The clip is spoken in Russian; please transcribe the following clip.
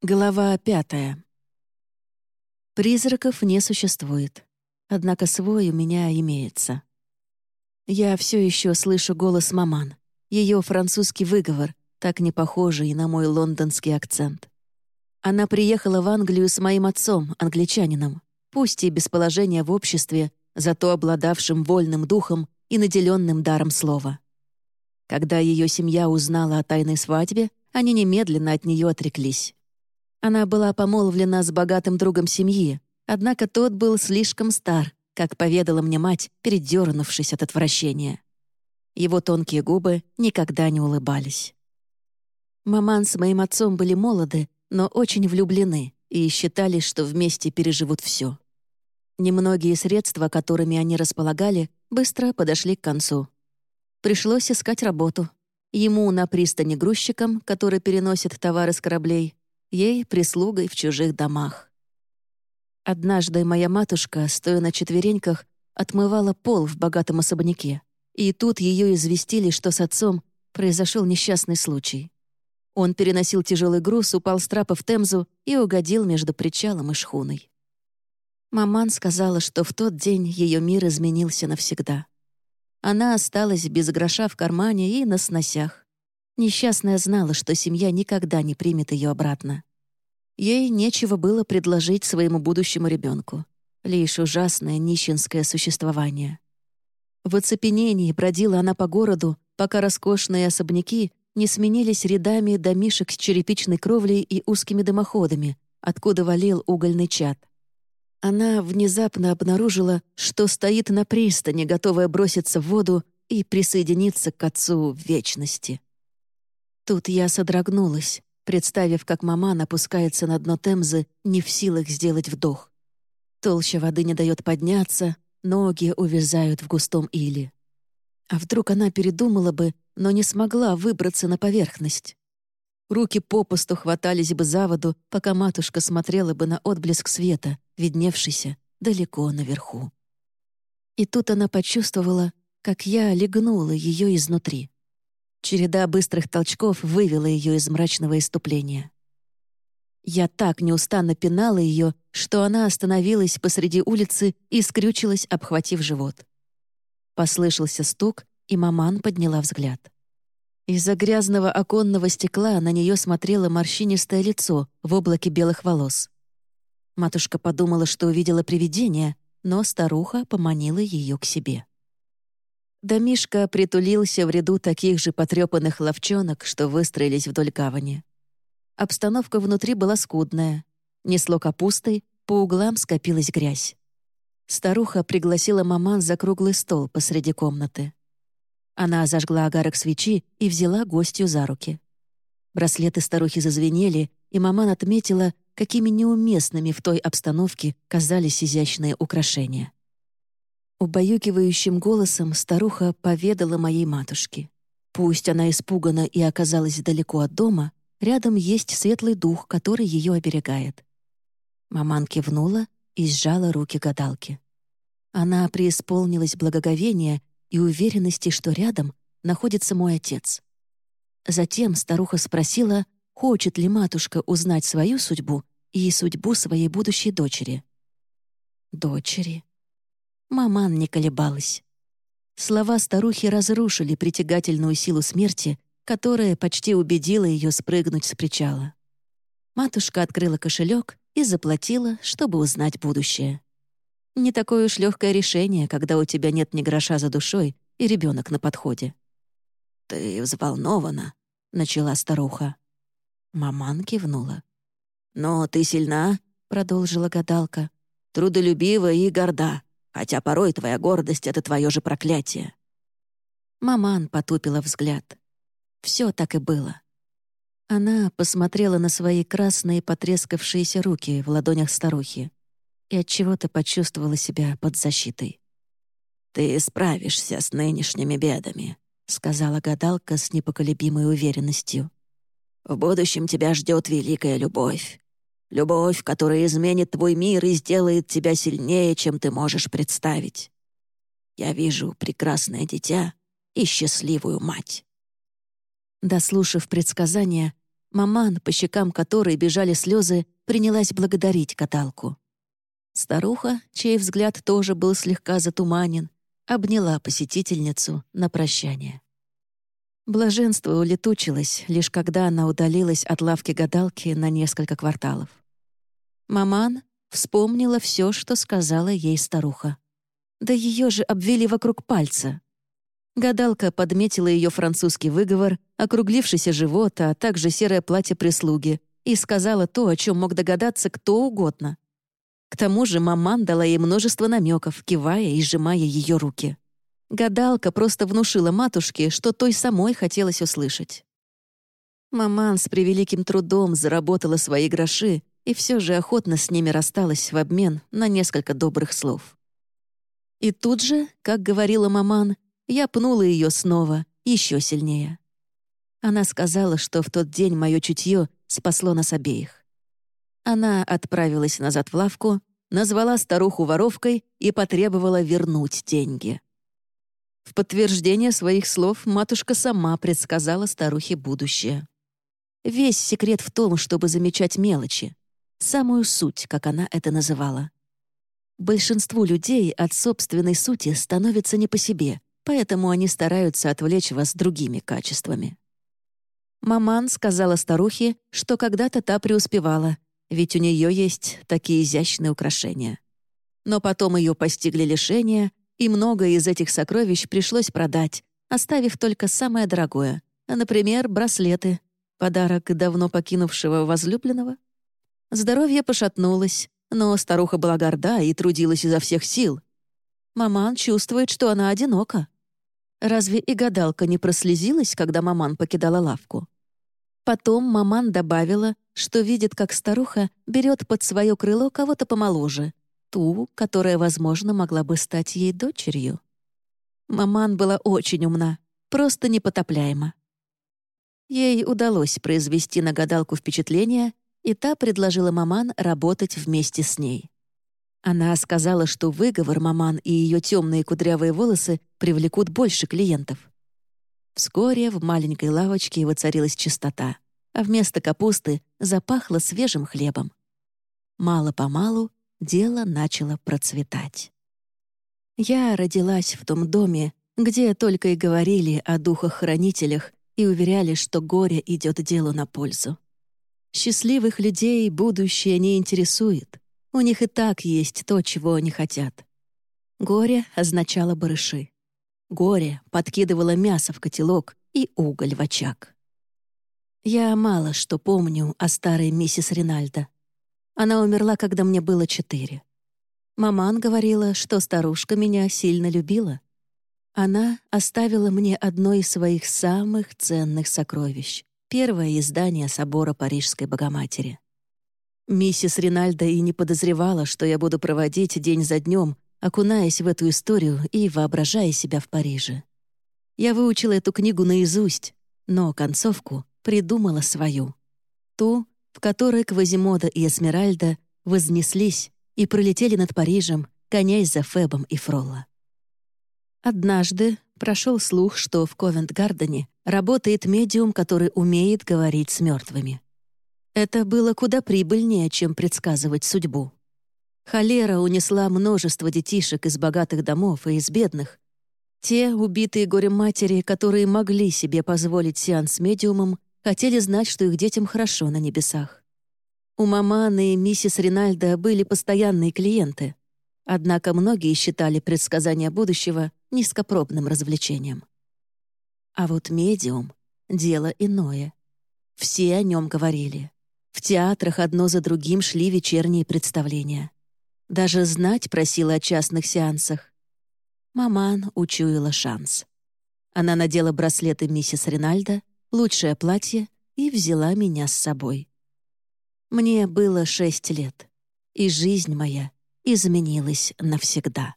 Глава пятая. Призраков не существует. Однако свой у меня имеется. Я все еще слышу голос маман. Ее французский выговор, так не похожий на мой лондонский акцент. Она приехала в Англию с моим отцом, англичанином, пусть и без положения в обществе, зато обладавшим вольным духом и наделенным даром слова. Когда ее семья узнала о тайной свадьбе, они немедленно от нее отреклись. Она была помолвлена с богатым другом семьи, однако тот был слишком стар, как поведала мне мать, передернувшись от отвращения. Его тонкие губы никогда не улыбались. Маман с моим отцом были молоды, но очень влюблены и считали, что вместе переживут все. Немногие средства, которыми они располагали, быстро подошли к концу. Пришлось искать работу. Ему на пристани грузчиком, который переносит товары с кораблей, ей прислугой в чужих домах. Однажды моя матушка, стоя на четвереньках, отмывала пол в богатом особняке, и тут ее известили, что с отцом произошел несчастный случай. Он переносил тяжелый груз, упал с трапа в Темзу и угодил между причалом и шхуной. Маман сказала, что в тот день ее мир изменился навсегда. Она осталась без гроша в кармане и на сносях. Несчастная знала, что семья никогда не примет ее обратно. Ей нечего было предложить своему будущему ребенку. Лишь ужасное нищенское существование. В оцепенении бродила она по городу, пока роскошные особняки не сменились рядами домишек с черепичной кровлей и узкими дымоходами, откуда валил угольный чад. Она внезапно обнаружила, что стоит на пристани, готовая броситься в воду и присоединиться к отцу в вечности. Тут я содрогнулась, представив, как маман опускается на дно Темзы, не в силах сделать вдох. Толща воды не дает подняться, ноги увязают в густом иле. А вдруг она передумала бы, но не смогла выбраться на поверхность? Руки попусту хватались бы за воду, пока матушка смотрела бы на отблеск света, видневшийся далеко наверху. И тут она почувствовала, как я легнула ее изнутри. Череда быстрых толчков вывела ее из мрачного иступления. Я так неустанно пинала ее, что она остановилась посреди улицы и скрючилась, обхватив живот. Послышался стук, и маман подняла взгляд. Из-за грязного оконного стекла на нее смотрело морщинистое лицо в облаке белых волос. Матушка подумала, что увидела привидение, но старуха поманила ее к себе. Домишка притулился в ряду таких же потрепанных ловчонок, что выстроились вдоль гавани. Обстановка внутри была скудная. Несло капустой, по углам скопилась грязь. Старуха пригласила маман за круглый стол посреди комнаты. Она зажгла огарок свечи и взяла гостью за руки. Браслеты старухи зазвенели, и маман отметила, какими неуместными в той обстановке казались изящные украшения. Убаюкивающим голосом старуха поведала моей матушке. Пусть она испугана и оказалась далеко от дома, рядом есть светлый дух, который ее оберегает. Маман кивнула и сжала руки гадалки. Она преисполнилась благоговения и уверенности, что рядом находится мой отец. Затем старуха спросила, хочет ли матушка узнать свою судьбу и судьбу своей будущей дочери. Дочери. Маман не колебалась. Слова старухи разрушили притягательную силу смерти, которая почти убедила ее спрыгнуть с причала. Матушка открыла кошелек и заплатила, чтобы узнать будущее. Не такое уж легкое решение, когда у тебя нет ни гроша за душой и ребенок на подходе. «Ты взволнована», — начала старуха. Маман кивнула. «Но ты сильна», — продолжила гадалка, — «трудолюбива и горда хотя порой твоя гордость — это твое же проклятие». Маман потупила взгляд. Все так и было. Она посмотрела на свои красные потрескавшиеся руки в ладонях старухи и от чего то почувствовала себя под защитой. «Ты справишься с нынешними бедами», — сказала гадалка с непоколебимой уверенностью. «В будущем тебя ждет великая любовь. Любовь, которая изменит твой мир и сделает тебя сильнее, чем ты можешь представить. Я вижу прекрасное дитя и счастливую мать». Дослушав предсказание, Маман, по щекам которой бежали слезы, принялась благодарить каталку. Старуха, чей взгляд тоже был слегка затуманен, обняла посетительницу на прощание. Блаженство улетучилось, лишь когда она удалилась от лавки гадалки на несколько кварталов. Маман вспомнила все, что сказала ей старуха. Да ее же обвели вокруг пальца. Гадалка подметила ее французский выговор, округлившийся живот, а также серое платье прислуги, и сказала то, о чем мог догадаться кто угодно. К тому же маман дала ей множество намеков, кивая и сжимая ее руки. Гадалка просто внушила матушке, что той самой хотелось услышать. Маман с превеликим трудом заработала свои гроши и все же охотно с ними рассталась в обмен на несколько добрых слов. И тут же, как говорила маман, я пнула ее снова, еще сильнее. Она сказала, что в тот день мое чутье спасло нас обеих. Она отправилась назад в лавку, назвала старуху воровкой и потребовала вернуть деньги. В подтверждение своих слов матушка сама предсказала старухе будущее. Весь секрет в том, чтобы замечать мелочи, самую суть, как она это называла. Большинству людей от собственной сути становится не по себе, поэтому они стараются отвлечь вас другими качествами. Маман сказала старухе, что когда-то та преуспевала, ведь у нее есть такие изящные украшения. Но потом ее постигли лишения, и многое из этих сокровищ пришлось продать, оставив только самое дорогое, например, браслеты, подарок давно покинувшего возлюбленного. Здоровье пошатнулось, но старуха была горда и трудилась изо всех сил. Маман чувствует, что она одинока. Разве и гадалка не прослезилась, когда маман покидала лавку? Потом маман добавила, что видит, как старуха берет под свое крыло кого-то помоложе, ту, которая, возможно, могла бы стать ей дочерью. Маман была очень умна, просто непотопляема. Ей удалось произвести на гадалку впечатление, и та предложила Маман работать вместе с ней. Она сказала, что выговор Маман и ее темные кудрявые волосы привлекут больше клиентов. Вскоре в маленькой лавочке воцарилась чистота, а вместо капусты запахло свежим хлебом. Мало-помалу дело начало процветать. Я родилась в том доме, где только и говорили о духах-хранителях и уверяли, что горе идет делу на пользу. Счастливых людей будущее не интересует. У них и так есть то, чего они хотят. Горе означало барыши. Горе подкидывало мясо в котелок и уголь в очаг. Я мало что помню о старой миссис Ринальдо. Она умерла, когда мне было четыре. Маман говорила, что старушка меня сильно любила. Она оставила мне одно из своих самых ценных сокровищ — первое издание собора Парижской Богоматери. Миссис Ринальдо и не подозревала, что я буду проводить день за днем, окунаясь в эту историю и воображая себя в Париже. Я выучила эту книгу наизусть, но концовку придумала свою. Ту, в которой Квазимода и Эсмеральда вознеслись и пролетели над Парижем, гоняясь за Фебом и Фролла. Однажды прошел слух, что в Ковент-Гардене работает медиум, который умеет говорить с мертвыми. Это было куда прибыльнее, чем предсказывать судьбу. Холера унесла множество детишек из богатых домов и из бедных. Те, убитые горем матери, которые могли себе позволить сеанс медиумом, хотели знать, что их детям хорошо на небесах. У маманы и миссис Ринальда были постоянные клиенты, однако многие считали предсказания будущего низкопробным развлечением. А вот медиум — дело иное. Все о нем говорили. В театрах одно за другим шли вечерние представления. Даже знать просила о частных сеансах. Маман учуяла шанс. Она надела браслеты миссис Ринальда, лучшее платье и взяла меня с собой. Мне было шесть лет, и жизнь моя изменилась навсегда.